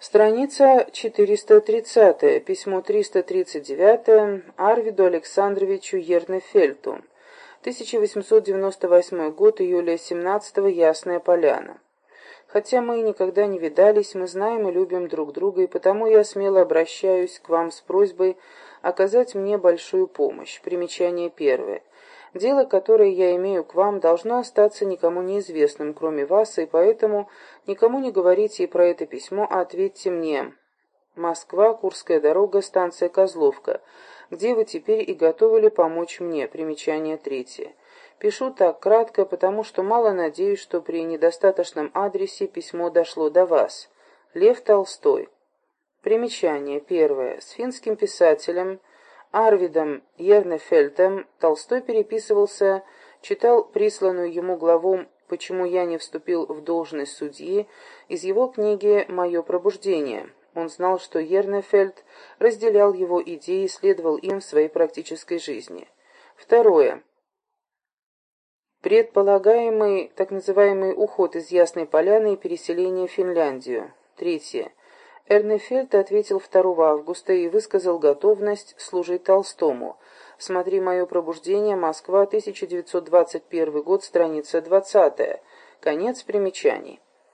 Страница 430, письмо 339 Арвиду Александровичу Ернефельту. 1898 год, июля 17 Ясная Поляна. Хотя мы никогда не видались, мы знаем и любим друг друга, и потому я смело обращаюсь к вам с просьбой оказать мне большую помощь. Примечание первое. Дело, которое я имею к вам, должно остаться никому неизвестным, кроме вас, и поэтому никому не говорите и про это письмо, а ответьте мне. Москва, Курская дорога, станция Козловка. Где вы теперь и готовы ли помочь мне? Примечание третье. Пишу так кратко, потому что мало надеюсь, что при недостаточном адресе письмо дошло до вас. Лев Толстой. Примечание первое. С финским писателем Арвидом Ернефельтом Толстой переписывался, читал присланную ему главу «Почему я не вступил в должность судьи» из его книги «Мое пробуждение». Он знал, что Ернефельд разделял его идеи и следовал им в своей практической жизни. Второе. Предполагаемый так называемый уход из Ясной Поляны и переселение в Финляндию. Третье. Эрнефельд ответил 2 августа и высказал готовность служить Толстому. Смотри «Мое пробуждение. Москва. 1921 год. Страница 20. Конец примечаний.